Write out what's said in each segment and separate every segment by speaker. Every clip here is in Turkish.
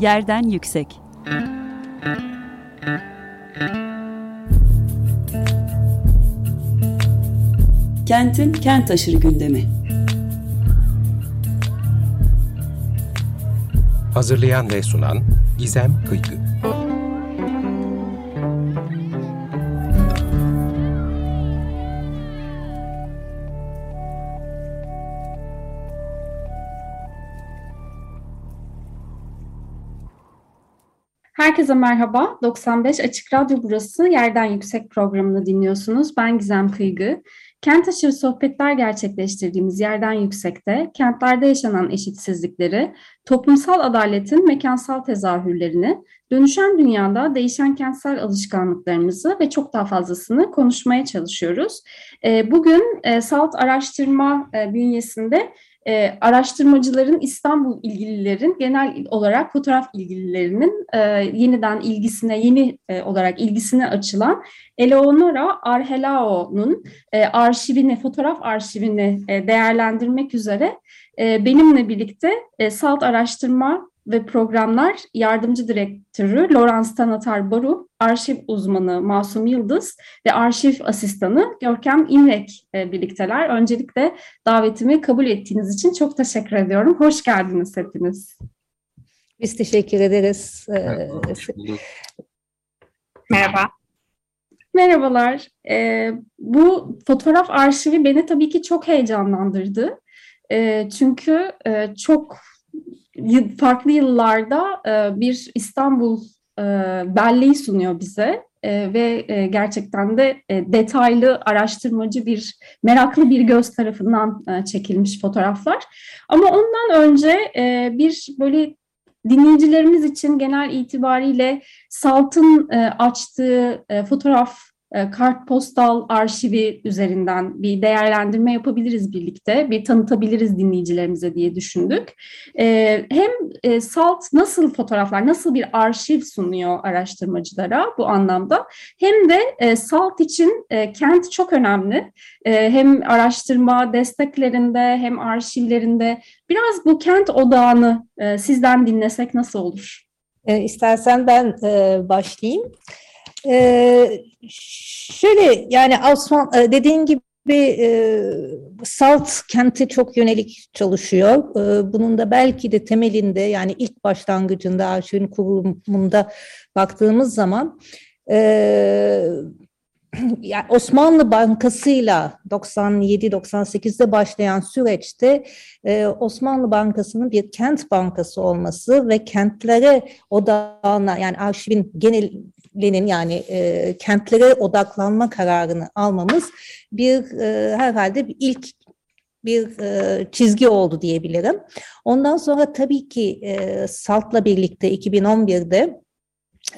Speaker 1: Yerden yüksek. Kentin kent aşırı gündemi.
Speaker 2: Hazırlayan ve sunan Gizem Kıykı.
Speaker 3: Herkese merhaba. 95 Açık Radyo burası. Yerden Yüksek programını dinliyorsunuz. Ben Gizem Kıygı. Kent aşırı sohbetler gerçekleştirdiğimiz Yerden Yüksek'te kentlerde yaşanan eşitsizlikleri, toplumsal adaletin mekansal tezahürlerini, dönüşen dünyada değişen kentsel alışkanlıklarımızı ve çok daha fazlasını konuşmaya çalışıyoruz. Ee, bugün e, SALT araştırma e, bünyesinde e, araştırmacıların İstanbul ilgililerin genel olarak fotoğraf ilgililerinin e, yeniden ilgisine, yeni e, olarak ilgisine açılan Eleonora Arhelao'nun e, arşivini, fotoğraf arşivini e, değerlendirmek üzere e, benimle birlikte e, SALT Araştırma ve Programlar Yardımcı Direktörü Lawrence Tanatar Baru, arşiv uzmanı Masum Yıldız ve arşiv asistanı Görkem İmrek e, birlikteler. Öncelikle davetimi kabul ettiğiniz için çok teşekkür ediyorum. Hoş geldiniz hepiniz.
Speaker 4: Biz teşekkür ederiz. Ee,
Speaker 3: Merhaba. Merhabalar. Ee, bu fotoğraf arşivi beni tabii ki çok heyecanlandırdı. E, çünkü e, çok farklı yıllarda e, bir İstanbul e, belleği sunuyor bize e, ve e, gerçekten de e, detaylı araştırmacı bir meraklı bir göz tarafından e, çekilmiş fotoğraflar. Ama ondan önce e, bir böyle dinleyicilerimiz için genel itibariyle Salt'ın e, açtığı e, fotoğraf kartpostal arşivi üzerinden bir değerlendirme yapabiliriz birlikte, bir tanıtabiliriz dinleyicilerimize diye düşündük. E, hem e, SALT nasıl fotoğraflar, nasıl bir arşiv sunuyor araştırmacılara bu anlamda, hem de SALT için kent çok önemli. Hem araştırma desteklerinde hem arşivlerinde biraz bu kent odağını sizden dinlesek nasıl olur?
Speaker 4: İstersen ben başlayayım. Ee, şöyle yani Osman e, dediğin gibi e, Salt kenti çok yönelik çalışıyor. E, bunun da belki de temelinde yani ilk başlangıcında arşivin kurulumunda baktığımız zaman e, yani Osmanlı Bankası'yla 97-98'de başlayan süreçte e, Osmanlı Bankası'nın bir kent bankası olması ve kentlere odağına yani arşivin genelinin yani e, kentlere odaklanma kararını almamız bir e, herhalde bir ilk bir e, çizgi oldu diyebilirim. Ondan sonra tabii ki e, SALT'la birlikte 2011'de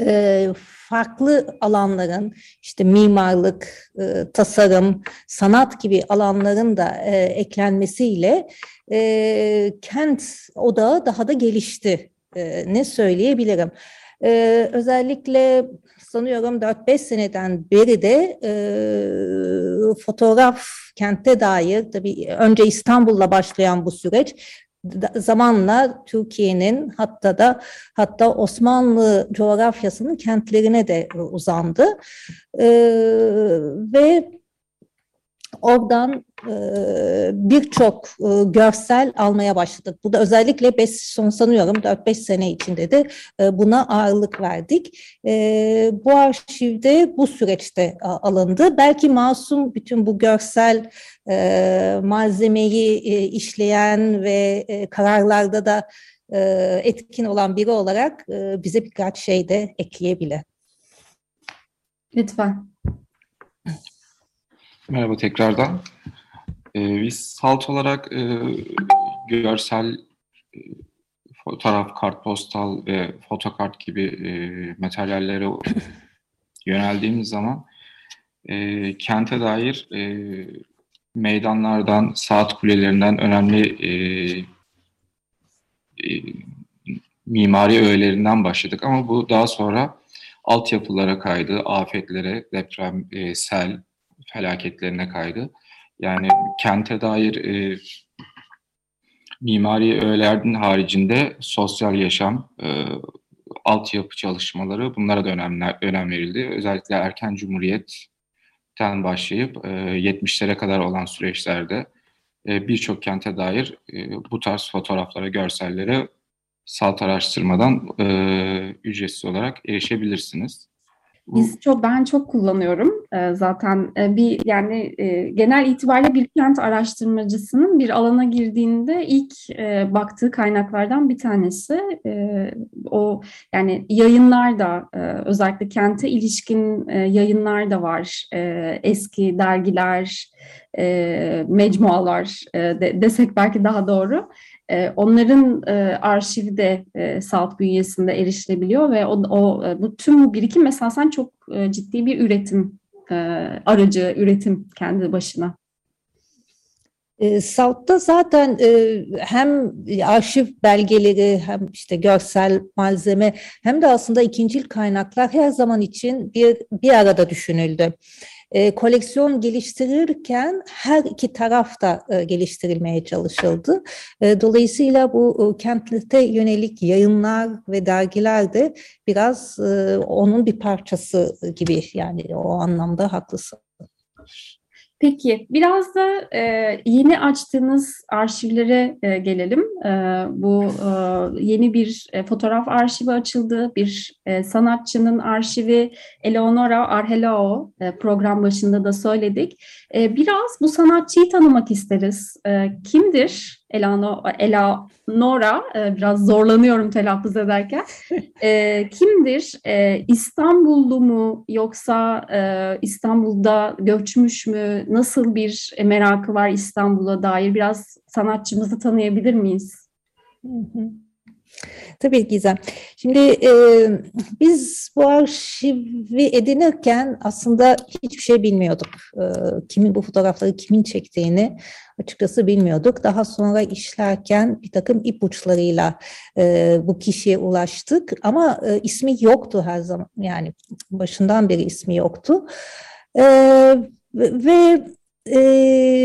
Speaker 4: e, farklı alanların işte mimarlık, e, tasarım, sanat gibi alanların da e, eklenmesiyle e, kent odağı daha da gelişti. E, ne söyleyebilirim? E, özellikle sanıyorum 4-5 seneden beri de e, fotoğraf kente dair tabii önce İstanbul'la başlayan bu süreç zamanla Türkiye'nin hatta da hatta Osmanlı coğrafyasının kentlerine de uzandı. Ee, ve oradan e, birçok e, görsel almaya başladık. Bu da özellikle beş, son sanıyorum 4-5 sene içinde de e, buna ağırlık verdik. E, bu arşivde bu süreçte alındı. Belki Masum bütün bu görsel e, malzemeyi e, işleyen ve e, kararlarda da e, etkin olan biri olarak e, bize birkaç şey de ekleyebilir.
Speaker 3: Lütfen.
Speaker 5: Merhaba tekrardan. Ee, biz salt olarak e, görsel e, fotoğraf, kartpostal ve fotokart gibi e, materyallere yöneldiğimiz zaman e, kente dair e, meydanlardan, saat kulelerinden önemli e, e, mimari öğelerinden başladık. Ama bu daha sonra altyapılara kaydı, afetlere, deprem, e, sel felaketlerine kaydı. Yani kente dair e, mimari öğelerin haricinde sosyal yaşam, e, altyapı çalışmaları bunlara da önem, önem verildi. Özellikle erken cumhuriyetten başlayıp e, 70'lere kadar olan süreçlerde e, birçok kente dair e, bu tarz fotoğraflara, görsellere salt araştırmadan e, ücretsiz olarak erişebilirsiniz.
Speaker 3: Biz çok ben çok kullanıyorum. E, zaten e, bir yani e, genel itibariyle bir kent araştırmacısının bir alana girdiğinde ilk e, baktığı kaynaklardan bir tanesi. E, o yani yayınlar da e, özellikle kente ilişkin e, yayınlar da var. E, eski dergiler e, mecmualar e, de, desek belki daha doğru onların e, arşivi de e, SALT bünyesinde erişilebiliyor ve o, o e, bu tüm bu birikim esasen çok ciddi bir üretim aracı, üretim kendi başına.
Speaker 4: E, SALT'ta zaten hem arşiv belgeleri hem işte görsel malzeme hem de aslında ikincil kaynaklar her zaman için bir bir arada düşünüldü e, koleksiyon geliştirirken her iki taraf da e, geliştirilmeye çalışıldı. E, dolayısıyla bu e, kentlite yönelik yayınlar ve dergiler de biraz e, onun bir parçası gibi yani o anlamda haklısın.
Speaker 3: Peki biraz da e, yeni açtığınız arşivlere e, gelelim. E, bu e, yeni bir e, fotoğraf arşivi açıldı. Bir e, sanatçının arşivi Eleonora Arhelao e, program başında da söyledik. E, biraz bu sanatçıyı tanımak isteriz. E, kimdir Eleonora? E, biraz zorlanıyorum telaffuz ederken. E, kimdir? E, İstanbullu mu yoksa e, İstanbul'da göçmüş mü? Nasıl bir merakı var İstanbul'a dair? Biraz sanatçımızı tanıyabilir miyiz?
Speaker 4: Hı hı. Tabii Gizem. Şimdi e, biz bu arşivi edinirken aslında hiçbir şey bilmiyorduk. E, kimin bu fotoğrafları kimin çektiğini açıkçası bilmiyorduk. Daha sonra işlerken bir takım ipuçlarıyla e, bu kişiye ulaştık. Ama e, ismi yoktu her zaman. Yani başından beri ismi yoktu. E, ve e,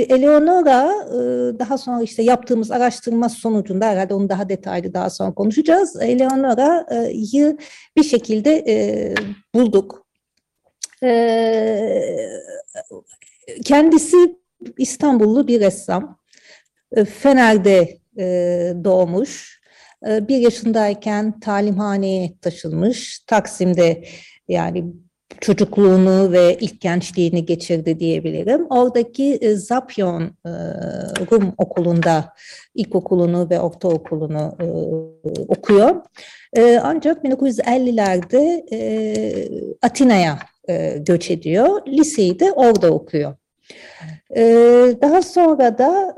Speaker 4: Eleonora e, daha sonra işte yaptığımız araştırma sonucunda herhalde onu daha detaylı daha sonra konuşacağız. Eleonora'yı bir şekilde e, bulduk. E, kendisi İstanbullu bir ressam. E, Fener'de e, doğmuş. E, bir yaşındayken talimhaneye taşınmış. Taksim'de yani çocukluğunu ve ilk gençliğini geçirdi diyebilirim. Oradaki e, Zapyon e, Rum okulunda ilkokulunu ve ortaokulunu e, okuyor. Ancak 1950'lerde e, Atina'ya göç ediyor. Liseyi de orada okuyor. Daha sonra da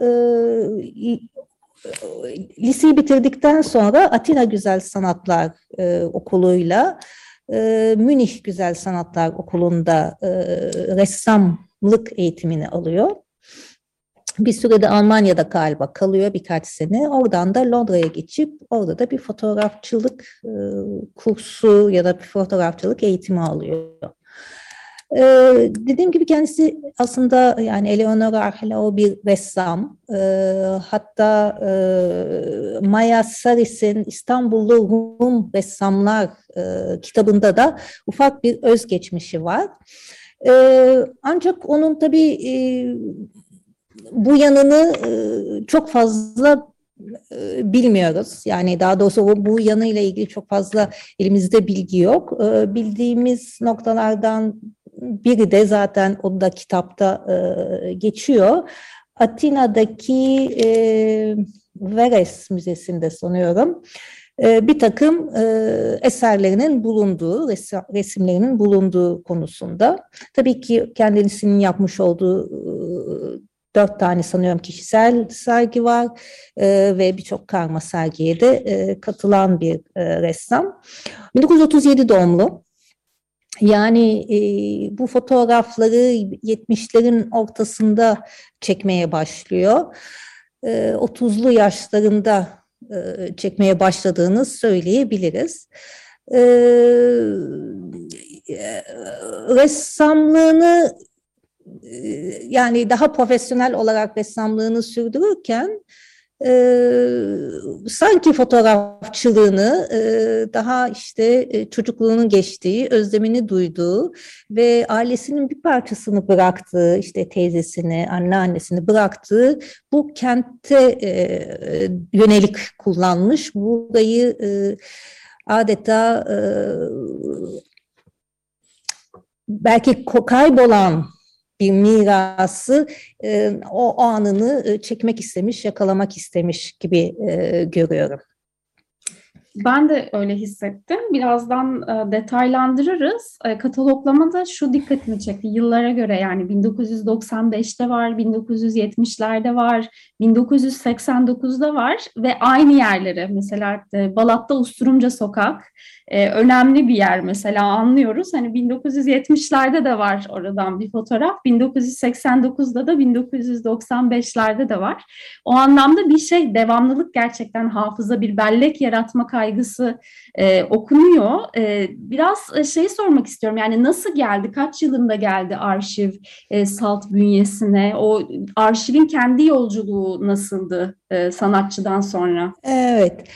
Speaker 4: liseyi bitirdikten sonra Atina Güzel Sanatlar Okulu'yla e, Münih Güzel Sanatlar Okulu'nda e, ressamlık eğitimini alıyor. Bir sürede Almanya'da galiba kalıyor birkaç sene. Oradan da Londra'ya geçip orada da bir fotoğrafçılık e, kursu ya da bir fotoğrafçılık eğitimi alıyor. Ee, dediğim gibi kendisi aslında yani Eleonora Arhelao bir ressam. Ee, hatta e, Maya Saris'in İstanbullu Rum Ressamlar e, kitabında da ufak bir özgeçmişi var. Ee, ancak onun tabii e, bu yanını e, çok fazla e, bilmiyoruz. Yani daha doğrusu bu yanıyla ilgili çok fazla elimizde bilgi yok. E, bildiğimiz noktalardan biri de zaten o da kitapta e, geçiyor. Atina'daki e, Veres Müzesi'nde sanıyorum e, bir takım e, eserlerinin bulunduğu, resimlerinin bulunduğu konusunda. Tabii ki kendisinin yapmış olduğu e, dört tane sanıyorum kişisel sergi var ve birçok karma sergiye de katılan bir ressam. 1937 doğumlu. Yani e, bu fotoğrafları 70'lerin ortasında çekmeye başlıyor. E, 30'lu yaşlarında e, çekmeye başladığını söyleyebiliriz. E, ressamlığını e, yani daha profesyonel olarak ressamlığını sürdürürken e, sanki fotoğrafçılığını e, daha işte e, çocukluğunun geçtiği, özlemini duyduğu ve ailesinin bir parçasını bıraktığı, işte teyzesini, anneannesini bıraktığı bu kente e, yönelik kullanmış. Burayı e, adeta e, belki kaybolan bir mirası e, o, o anını e, çekmek istemiş, yakalamak istemiş gibi e, görüyorum.
Speaker 3: Ben de öyle hissettim. Birazdan e, detaylandırırız. E, kataloglamada şu dikkatimi çekti. Yıllara göre yani 1995'te var, 1970'lerde var, 1989'da var ve aynı yerlere mesela e, Balat'ta Usturumca Sokak e, önemli bir yer mesela anlıyoruz. Hani 1970'lerde de var oradan bir fotoğraf, 1989'da da 1995'lerde de var. O anlamda bir şey devamlılık gerçekten hafıza bir bellek yaratma kaygısı e, okunuyor. E, biraz şey sormak istiyorum yani nasıl geldi, kaç yılında geldi arşiv e, salt bünyesine? O arşivin kendi yolculuğu nasıldı e, sanatçıdan sonra?
Speaker 4: Evet.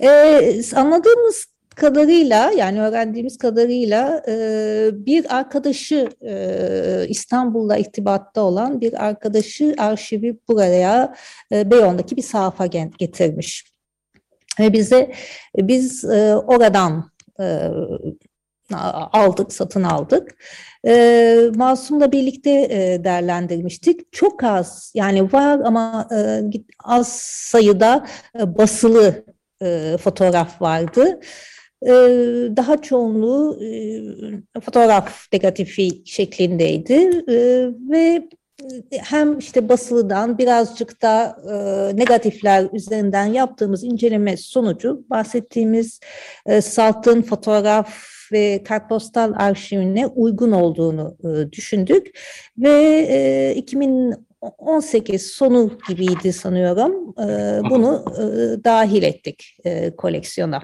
Speaker 4: Ee, anladığımız kadarıyla yani öğrendiğimiz kadarıyla e, bir arkadaşı e, İstanbul'la irtibatta olan bir arkadaşı arşivi buraya e, Beyon'daki bir sahafa getirmiş. Ve bize biz e, oradan aldık, satın aldık. E, Masum'la birlikte e, değerlendirmiştik. Çok az yani var ama e, az sayıda e, basılı e, fotoğraf vardı. E, daha çoğunluğu e, fotoğraf negatifi şeklindeydi. E, ve hem işte basılıdan birazcık da e, negatifler üzerinden yaptığımız inceleme sonucu bahsettiğimiz e, Salt'ın fotoğraf ve kartpostal arşivine uygun olduğunu e, düşündük. Ve e, 2018 sonu gibiydi sanıyorum. E, bunu e, dahil ettik e, koleksiyona.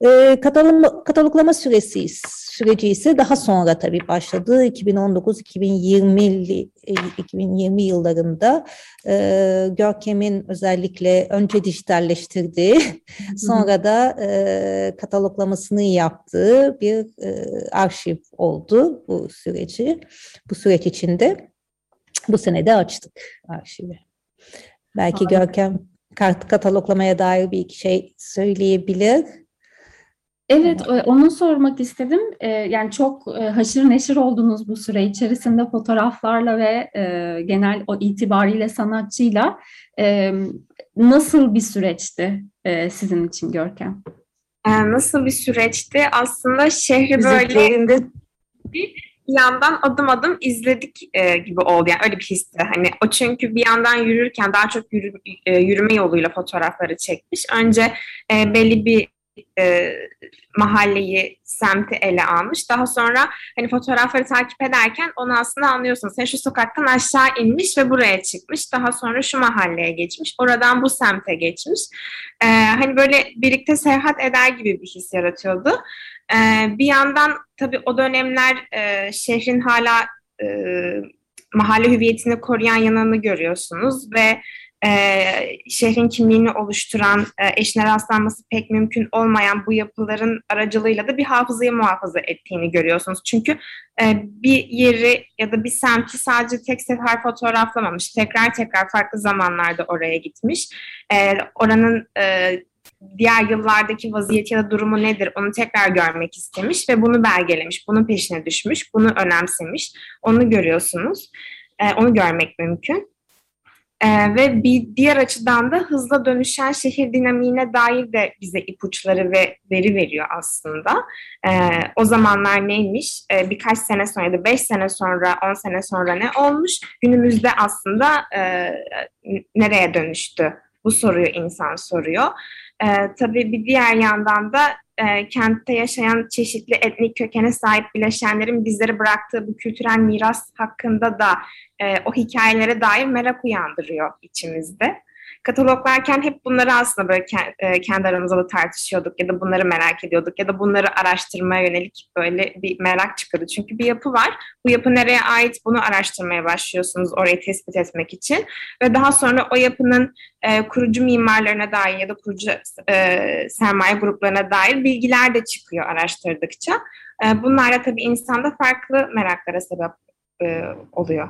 Speaker 4: E, katalog, kataloglama süresi süreci ise daha sonra tabii başladı. 2019-2020 2020 yıllarında e, Görkem'in özellikle önce dijitalleştirdiği, sonra da e, kataloglamasını yaptığı bir e, arşiv oldu bu süreci. Bu süreç içinde bu sene de açtık arşivi. Belki Harika. Görkem kataloglamaya dair bir iki şey söyleyebilir.
Speaker 3: Evet, e, onu sormak istedim. E, yani çok e, haşır neşir oldunuz bu süre içerisinde fotoğraflarla ve genel o itibariyle sanatçıyla. Nasıl bir süreçti sizin için Görkem?
Speaker 6: Nasıl bir süreçti? Aslında şehri böyle bir yandan adım adım izledik gibi oldu. Yani öyle bir histi. Hani o çünkü bir yandan yürürken daha çok yürü, yürüme yoluyla fotoğrafları çekmiş. Önce belli bir e, mahalleyi, semti ele almış. Daha sonra hani fotoğrafları takip ederken onu aslında anlıyorsunuz. Sen şu sokaktan aşağı inmiş ve buraya çıkmış. Daha sonra şu mahalleye geçmiş. Oradan bu semte geçmiş. E, hani böyle birlikte seyahat eder gibi bir his yaratıyordu. E, bir yandan tabii o dönemler e, şehrin hala e, mahalle hüviyetini koruyan yanını görüyorsunuz ve e, şehrin kimliğini oluşturan, e, eşine rastlanması pek mümkün olmayan bu yapıların aracılığıyla da bir hafızayı muhafaza ettiğini görüyorsunuz. Çünkü e, bir yeri ya da bir semti sadece tek sefer fotoğraflamamış, tekrar tekrar farklı zamanlarda oraya gitmiş. E, oranın e, diğer yıllardaki vaziyeti ya da durumu nedir onu tekrar görmek istemiş ve bunu belgelemiş, bunun peşine düşmüş, bunu önemsemiş. Onu görüyorsunuz, e, onu görmek mümkün. Ee, ve bir diğer açıdan da hızla dönüşen şehir dinamiğine dair de bize ipuçları ve veri veriyor aslında. Ee, o zamanlar neymiş? Ee, birkaç sene sonra ya da beş sene sonra, on sene sonra ne olmuş? Günümüzde aslında e, nereye dönüştü? Bu soruyu insan soruyor. Ee, tabii bir diğer yandan da e, kentte yaşayan çeşitli etnik kökene sahip bileşenlerin bizlere bıraktığı bu kültürel miras hakkında da e, o hikayelere dair merak uyandırıyor içimizde. Kataloglarken hep bunları aslında böyle e, kendi aramızda da tartışıyorduk ya da bunları merak ediyorduk ya da bunları araştırmaya yönelik böyle bir merak çıkıyordu. Çünkü bir yapı var. Bu yapı nereye ait bunu araştırmaya başlıyorsunuz orayı tespit etmek için ve daha sonra o yapının e, kurucu mimarlarına dair ya da kurucu e, sermaye gruplarına dair bilgiler de çıkıyor araştırdıkça. E, bunlar da tabii insanda farklı meraklara sebep oluyor.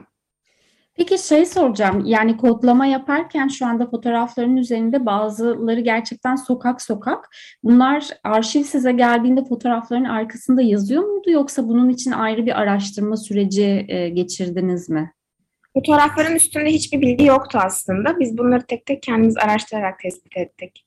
Speaker 3: Peki şey soracağım, yani kodlama yaparken şu anda fotoğrafların üzerinde bazıları gerçekten sokak sokak. Bunlar arşiv size geldiğinde fotoğrafların arkasında yazıyor muydu yoksa bunun için ayrı bir araştırma süreci e, geçirdiniz mi?
Speaker 6: Fotoğrafların üstünde hiçbir bilgi yoktu aslında. Biz bunları tek tek kendimiz araştırarak tespit ettik.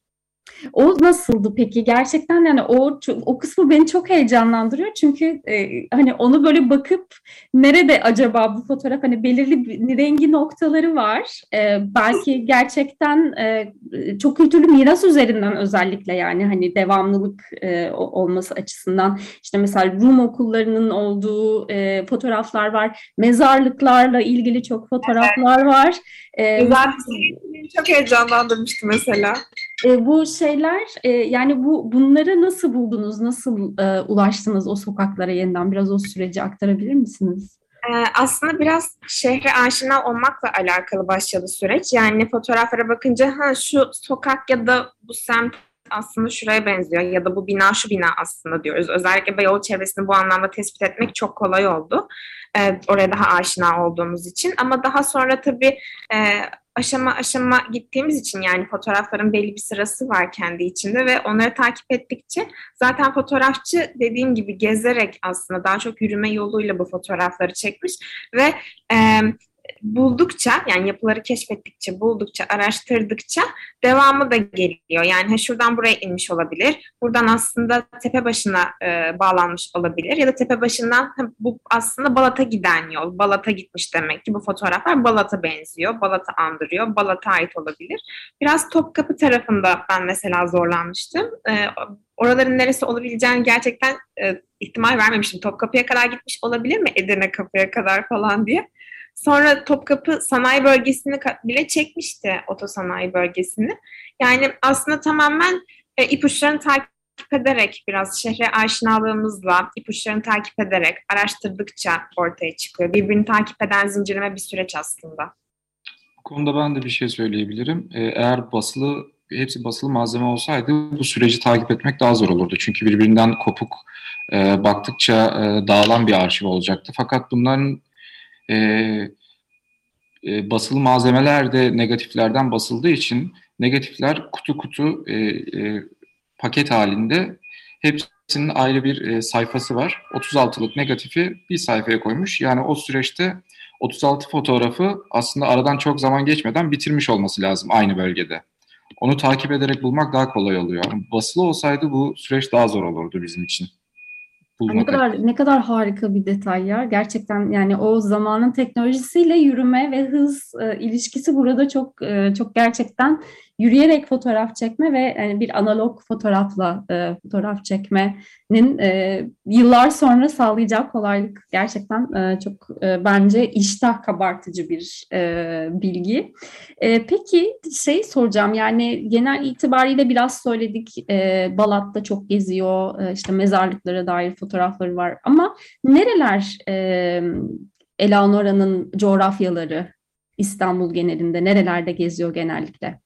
Speaker 3: O nasıldı peki? Gerçekten yani o o kısmı beni çok heyecanlandırıyor. Çünkü e, hani onu böyle bakıp nerede acaba bu fotoğraf hani belirli bir rengi noktaları var. E, belki gerçekten e, çok kültürlü miras üzerinden özellikle yani hani devamlılık e, olması açısından işte mesela Rum okullarının olduğu e, fotoğraflar var. Mezarlıklarla ilgili çok fotoğraflar var.
Speaker 6: E, Zaten çok heyecanlandırmıştı mesela.
Speaker 3: E, bu şeyler e, yani bu bunları nasıl buldunuz? Nasıl e, ulaştınız o sokaklara yeniden? Biraz o süreci aktarabilir misiniz?
Speaker 6: Ee, aslında biraz şehre aşina olmakla alakalı başladı süreç. Yani fotoğraflara bakınca ha şu sokak ya da bu semt aslında şuraya benziyor ya da bu bina şu bina aslında diyoruz. Özellikle Beyoğlu çevresini bu anlamda tespit etmek çok kolay oldu. Ee, oraya daha aşina olduğumuz için. Ama daha sonra tabii e, aşama aşama gittiğimiz için yani fotoğrafların belli bir sırası var kendi içinde ve onları takip ettikçe zaten fotoğrafçı dediğim gibi gezerek aslında daha çok yürüme yoluyla bu fotoğrafları çekmiş ve e, buldukça yani yapıları keşfettikçe, buldukça, araştırdıkça devamı da geliyor. Yani ha şuradan buraya inmiş olabilir. Buradan aslında tepe başına e, bağlanmış olabilir. Ya da tepe başından bu aslında Balat'a giden yol. Balat'a gitmiş demek ki bu fotoğraflar Balat'a benziyor. Balat'a andırıyor. Balat'a ait olabilir. Biraz Topkapı tarafında ben mesela zorlanmıştım. E, oraların neresi olabileceğini gerçekten e, ihtimal vermemiştim. Topkapı'ya kadar gitmiş olabilir mi? Edirne kapıya kadar falan diye. Sonra Topkapı sanayi bölgesini bile çekmişti otosanayi bölgesini. Yani aslında tamamen e, ipuçlarını takip ederek biraz şehre aşinalığımızla ipuçlarını takip ederek araştırdıkça ortaya çıkıyor. Birbirini takip eden zincirleme bir süreç aslında.
Speaker 5: Bu konuda ben de bir şey söyleyebilirim. E, eğer basılı hepsi basılı malzeme olsaydı bu süreci takip etmek daha zor olurdu. Çünkü birbirinden kopuk e, baktıkça e, dağılan bir arşiv olacaktı. Fakat bunların e, e, basılı malzemeler de negatiflerden basıldığı için negatifler kutu kutu e, e, paket halinde hepsinin ayrı bir e, sayfası var. 36'lık negatifi bir sayfaya koymuş. Yani o süreçte 36 fotoğrafı aslında aradan çok zaman geçmeden bitirmiş olması lazım aynı bölgede. Onu takip ederek bulmak daha kolay oluyor. Basılı olsaydı bu süreç daha zor olurdu bizim için
Speaker 3: ne kadar ne kadar harika bir detay ya. Gerçekten yani o zamanın teknolojisiyle yürüme ve hız e, ilişkisi burada çok e, çok gerçekten yürüyerek fotoğraf çekme ve yani bir analog fotoğrafla e, fotoğraf çekmenin e, yıllar sonra sağlayacağı kolaylık gerçekten e, çok e, bence iştah kabartıcı bir e, bilgi. E, peki şey soracağım yani genel itibariyle biraz söyledik e, Balat'ta çok geziyor e, işte mezarlıklara dair fotoğrafları var ama nereler e, Eleanora'nın coğrafyaları İstanbul genelinde nerelerde geziyor genellikle?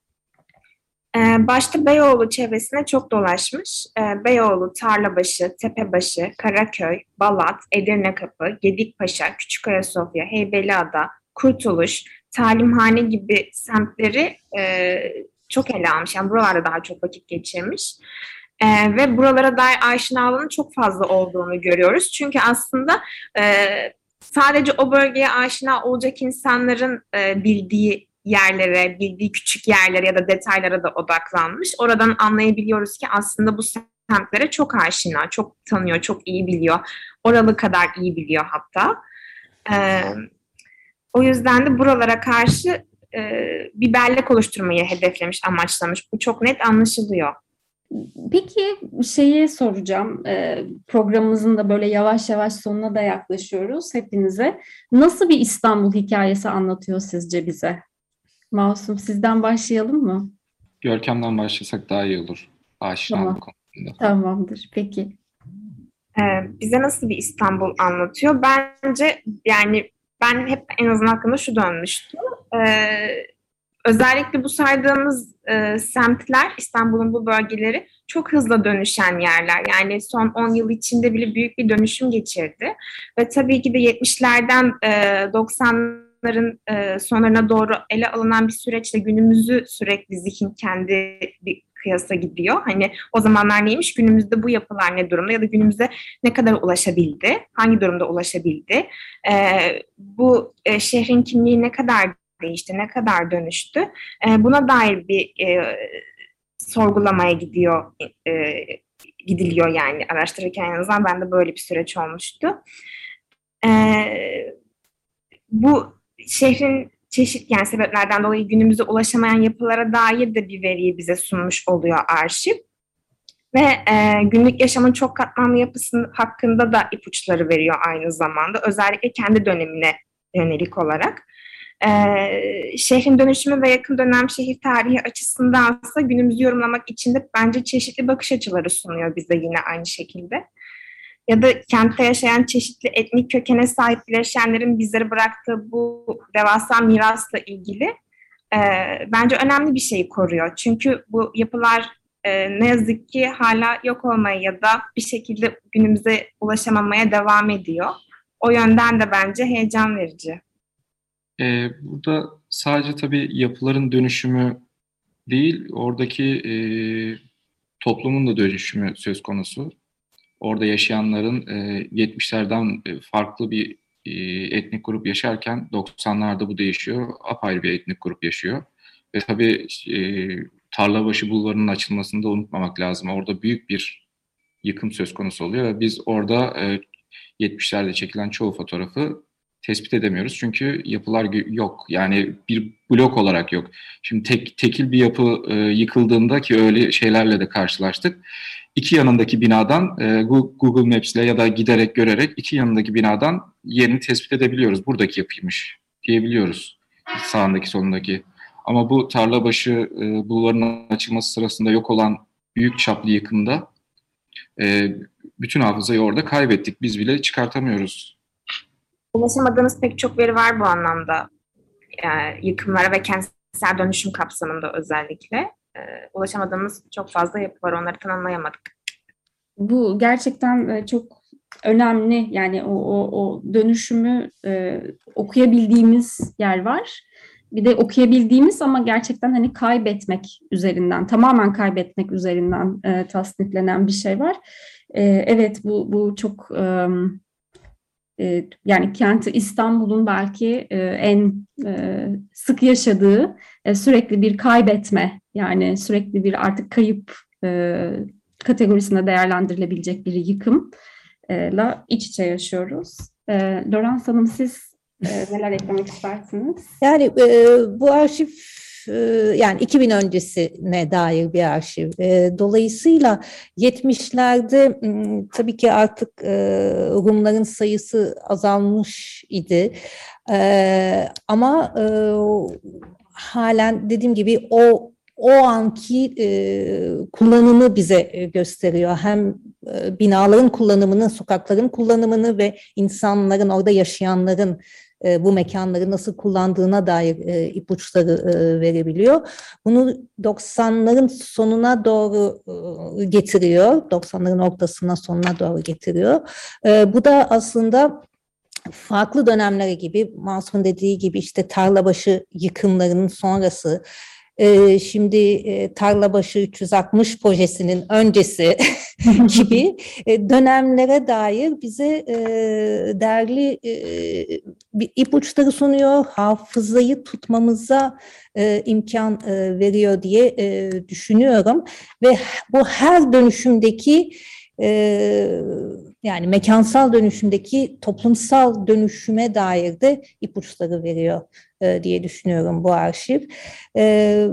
Speaker 6: Ee, başta Beyoğlu çevresine çok dolaşmış. Ee, Beyoğlu, Tarlabaşı, Tepebaşı, Karaköy, Balat, Edirnekapı, Gedikpaşa, Küçük Ayasofya, Heybeliada, Kurtuluş, Talimhane gibi semtleri e, çok ele almış. Yani buralarda daha çok vakit geçirmiş. Ee, ve buralara dair aşinalığının çok fazla olduğunu görüyoruz. Çünkü aslında e, sadece o bölgeye aşina olacak insanların e, bildiği yerlere, bildiği küçük yerlere ya da detaylara da odaklanmış. Oradan anlayabiliyoruz ki aslında bu semtlere çok aşina, çok tanıyor, çok iyi biliyor. Oralı kadar iyi biliyor hatta. Ee, o yüzden de buralara karşı e, bir bellek oluşturmayı hedeflemiş, amaçlamış. Bu çok net anlaşılıyor.
Speaker 3: Peki şeyi soracağım. E, programımızın da böyle yavaş yavaş sonuna da yaklaşıyoruz hepinize. Nasıl bir İstanbul hikayesi anlatıyor sizce bize? Masum sizden başlayalım mı?
Speaker 5: Görkem'den başlasak daha iyi olur. Aşina
Speaker 3: Tamam.
Speaker 5: konuda.
Speaker 3: Tamamdır. Peki.
Speaker 6: Ee, bize nasıl bir İstanbul anlatıyor? Bence yani ben hep en azından aklımda şu dönmüştü. Ee, özellikle bu saydığımız e, semtler, İstanbul'un bu bölgeleri çok hızlı dönüşen yerler. Yani son 10 yıl içinde bile büyük bir dönüşüm geçirdi. Ve tabii ki de 70'lerden e, 90'ların e, sonlarına doğru ele alınan bir süreçle günümüzü sürekli zihin kendi bir kıyasa gidiyor. Hani o zamanlar neymiş, günümüzde bu yapılar ne durumda? Ya da günümüze ne kadar ulaşabildi, hangi durumda ulaşabildi, e, bu e, şehrin kimliği ne kadar değişti, ne kadar dönüştü, e, buna dair bir e, sorgulamaya gidiyor, e, gidiliyor yani. Araştırırken en azından bende böyle bir süreç olmuştu. E, bu şehrin çeşit yani sebeplerden dolayı günümüze ulaşamayan yapılara dair de bir veriyi bize sunmuş oluyor arşiv. Ve e, günlük yaşamın çok katmanlı yapısı hakkında da ipuçları veriyor aynı zamanda. Özellikle kendi dönemine yönelik olarak. E, şehrin dönüşümü ve yakın dönem şehir tarihi açısındansa günümüzü yorumlamak için de bence çeşitli bakış açıları sunuyor bize yine aynı şekilde ya da kentte yaşayan çeşitli etnik kökene sahip bileşenlerin bizlere bıraktığı bu devasa mirasla ilgili e, bence önemli bir şeyi koruyor. Çünkü bu yapılar e, ne yazık ki hala yok olmaya ya da bir şekilde günümüze ulaşamamaya devam ediyor. O yönden de bence heyecan verici.
Speaker 5: Ee, burada sadece tabii yapıların dönüşümü değil, oradaki e, toplumun da dönüşümü söz konusu orada yaşayanların e, 70'lerden e, farklı bir e, etnik grup yaşarken 90'larda bu değişiyor. Apayrı bir etnik grup yaşıyor. Ve tabii e, Tarlabaşı Bulvarı'nın açılmasını da unutmamak lazım. Orada büyük bir yıkım söz konusu oluyor biz orada e, 70'lerde çekilen çoğu fotoğrafı tespit edemiyoruz. Çünkü yapılar yok. Yani bir blok olarak yok. Şimdi tek tekil bir yapı e, yıkıldığında ki öyle şeylerle de karşılaştık iki yanındaki binadan e, Google Maps ile ya da giderek görerek iki yanındaki binadan yerini tespit edebiliyoruz. Buradaki yapıymış diyebiliyoruz sağındaki solundaki. Ama bu tarlabaşı e, bulvarının açılması sırasında yok olan büyük çaplı yıkımda e, bütün hafızayı orada kaybettik. Biz bile çıkartamıyoruz.
Speaker 6: Ulaşamadığımız pek çok veri var bu anlamda. Yani yıkımlara ve kentsel dönüşüm kapsamında özellikle e, ulaşamadığımız çok fazla yapı var. Onları tanımlayamadık.
Speaker 3: Bu gerçekten e, çok önemli. Yani o, o, o dönüşümü e, okuyabildiğimiz yer var. Bir de okuyabildiğimiz ama gerçekten hani kaybetmek üzerinden, tamamen kaybetmek üzerinden e, tasniflenen bir şey var. E, evet bu bu çok e, e, yani kenti İstanbul'un belki e, en e, sık yaşadığı sürekli bir kaybetme yani sürekli bir artık kayıp e, kategorisinde değerlendirilebilecek bir yıkımla iç içe yaşıyoruz. Lorenz Hanım siz neler eklemek istersiniz?
Speaker 4: Yani bu arşiv yani 2000 öncesine dair bir arşiv. E, dolayısıyla 70'lerde tabii ki artık e, Rumların sayısı azalmış idi. Ama halen dediğim gibi o o anki e, kullanımı bize e, gösteriyor. Hem e, binaların kullanımını, sokakların kullanımını ve insanların orada yaşayanların e, bu mekanları nasıl kullandığına dair e, ipuçları e, verebiliyor. Bunu 90'ların sonuna doğru e, getiriyor. 90'ların ortasına sonuna doğru getiriyor. E, bu da aslında farklı dönemlere gibi Masum'un dediği gibi işte tarlabaşı yıkımlarının sonrası e, şimdi e, Tarlabaşı 360 projesinin öncesi gibi e, dönemlere dair bize e, değerli e, bir ipuçları sunuyor, hafızayı tutmamıza e, imkan e, veriyor diye e, düşünüyorum. Ve bu her dönüşümdeki e, yani mekansal dönüşümdeki toplumsal dönüşüme dair de ipuçları veriyor e, diye düşünüyorum bu arşiv. E,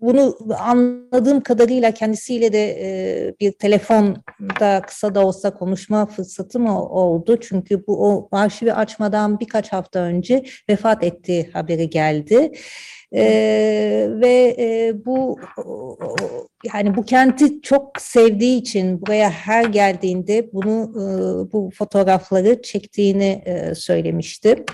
Speaker 4: bunu anladığım kadarıyla kendisiyle de e, bir telefonda kısa da olsa konuşma fırsatım oldu. Çünkü bu o arşivi açmadan birkaç hafta önce vefat ettiği haberi geldi. Ee, ve e, bu yani bu kenti çok sevdiği için buraya her geldiğinde bunu e, bu fotoğrafları çektiğini e, söylemişti.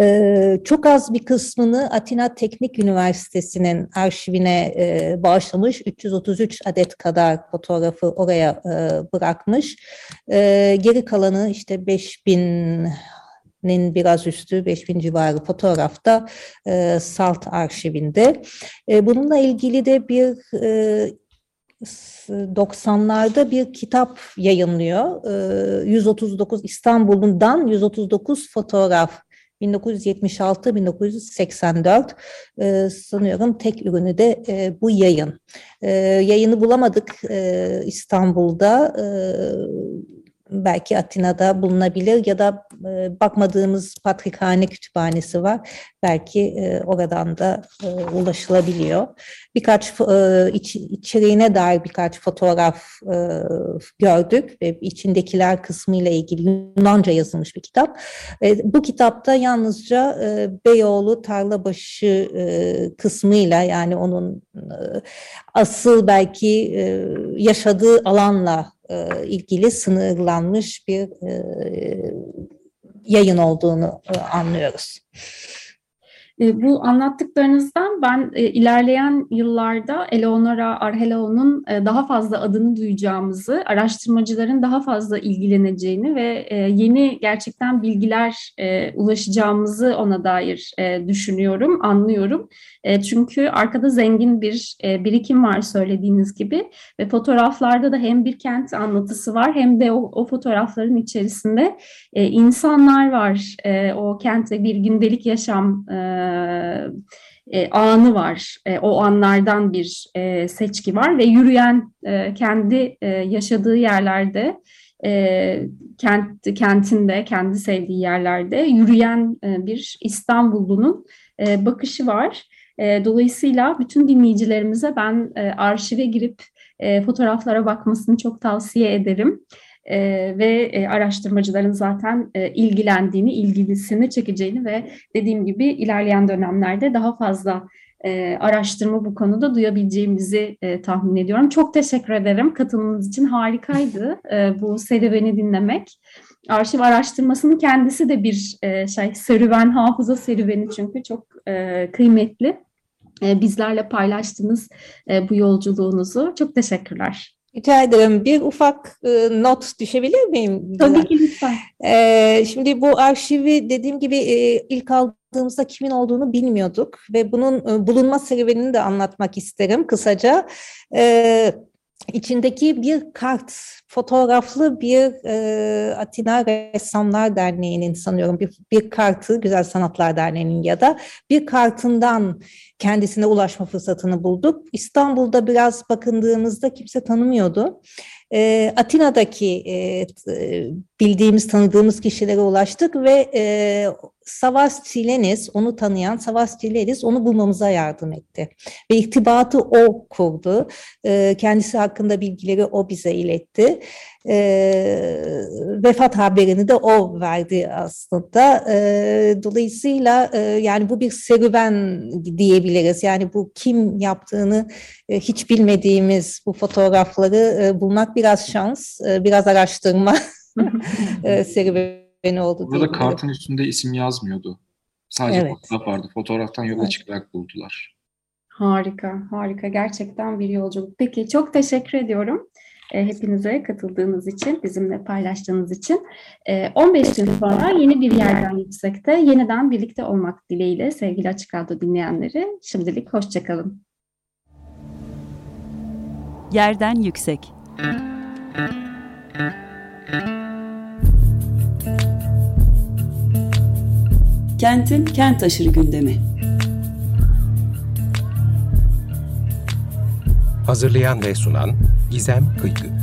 Speaker 4: Ee, çok az bir kısmını Atina Teknik Üniversitesi'nin arşivine e, bağışlamış. 333 adet kadar fotoğrafı oraya e, bırakmış. E, geri kalanı işte 5000 nin biraz üstü 5000 civarı fotoğrafta e, SALT arşivinde. E, bununla ilgili de bir e, 90'larda bir kitap yayınlıyor. E, 139 İstanbul'dan 139 fotoğraf 1976-1984 e, sanıyorum tek ürünü de e, bu yayın. E, yayını bulamadık e, İstanbul'da. E, belki Atina'da bulunabilir ya da e, bakmadığımız Patrikhane Kütüphanesi var. Belki e, oradan da e, ulaşılabiliyor. Birkaç iç, içeriğine dair birkaç fotoğraf gördük ve içindekiler kısmı ile ilgili Yunanca yazılmış bir kitap. Bu kitapta yalnızca Beyoğlu Tarlabaşı e, kısmıyla yani onun asıl belki yaşadığı alanla e, ilgili sınırlanmış bir e, yayın olduğunu e, anlıyoruz.
Speaker 3: Bu anlattıklarınızdan ben ilerleyen yıllarda Eleonora Arhelo'nun daha fazla adını duyacağımızı, araştırmacıların daha fazla ilgileneceğini ve yeni gerçekten bilgiler ulaşacağımızı ona dair düşünüyorum, anlıyorum. Çünkü arkada zengin bir birikim var söylediğiniz gibi ve fotoğraflarda da hem bir kent anlatısı var hem de o, o fotoğrafların içerisinde insanlar var. O kentte bir gündelik yaşam e, anı var. E, o anlardan bir e, seçki var ve yürüyen e, kendi e, yaşadığı yerlerde e, kent kentinde kendi sevdiği yerlerde yürüyen e, bir İstanbullunun e, bakışı var. E, dolayısıyla bütün dinleyicilerimize ben e, arşive girip e, fotoğraflara bakmasını çok tavsiye ederim e, ve e, araştırmacıların zaten e, ilgilendiğini, ilgilisini çekeceğini ve dediğim gibi ilerleyen dönemlerde daha fazla e, araştırma bu konuda duyabileceğimizi e, tahmin ediyorum. Çok teşekkür ederim. Katılımınız için harikaydı e, bu serüveni dinlemek. Arşiv araştırmasının kendisi de bir e, şey serüven, hafıza serüveni çünkü çok e, kıymetli. E, bizlerle paylaştığınız e, bu yolculuğunuzu. Çok teşekkürler.
Speaker 4: Rica ederim. Bir ufak e, not düşebilir miyim?
Speaker 3: Tabii ki lütfen.
Speaker 4: E, şimdi bu arşivi dediğim gibi e, ilk aldığımızda kimin olduğunu bilmiyorduk ve bunun e, bulunma serüvenini de anlatmak isterim kısaca. E, içindeki bir kart, fotoğraflı bir e, Atina Ressamlar Derneği'nin sanıyorum bir, bir kartı, Güzel Sanatlar Derneği'nin ya da bir kartından kendisine ulaşma fırsatını bulduk. İstanbul'da biraz bakındığımızda kimse tanımıyordu. E, Atina'daki e, bildiğimiz, tanıdığımız kişilere ulaştık ve e, Savas Çilenis, onu tanıyan Savas Çilenis onu bulmamıza yardım etti. Ve irtibatı o kurdu. E, kendisi hakkında bilgileri o bize iletti. E, vefat haberini de o verdi aslında. E, dolayısıyla e, yani bu bir serüven diyebiliriz. Yani bu kim yaptığını e, hiç bilmediğimiz bu fotoğrafları e, bulmak biraz şans, e, biraz araştırma e, serüveni oldu.
Speaker 5: Burada kartın üstünde isim yazmıyordu. Sadece evet. fotoğraf vardı. Fotoğraftan yola evet. çıkarak buldular.
Speaker 3: Harika, harika. Gerçekten bir yolculuk. Peki, çok teşekkür ediyorum e, hepinize katıldığınız için, bizimle paylaştığınız için. E, 15 gün sonra yeni bir yerden yüksekte yeniden birlikte olmak dileğiyle sevgili Açık Radyo dinleyenleri. Şimdilik hoşçakalın.
Speaker 1: Yerden yüksek. Kentin kent aşırı gündemi.
Speaker 2: Hazırlayan ve sunan Gizem Kıykı.